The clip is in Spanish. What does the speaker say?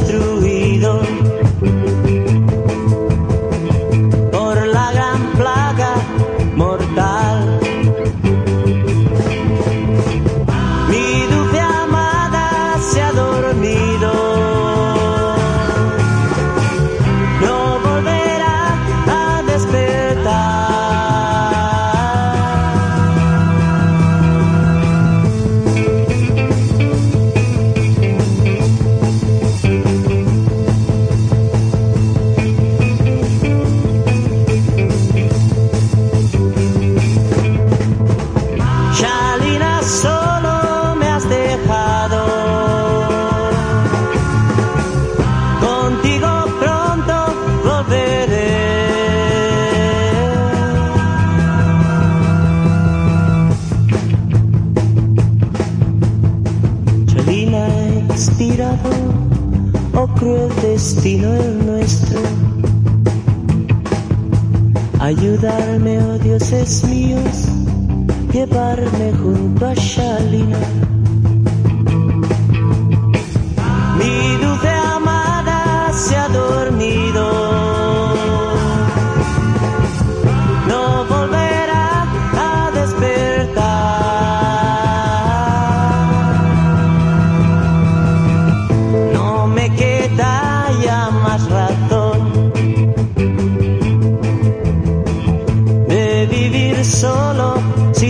through oh cruel destino el nuestro. Ayudarme, oh dioses míos, llevarme junto a 嗯。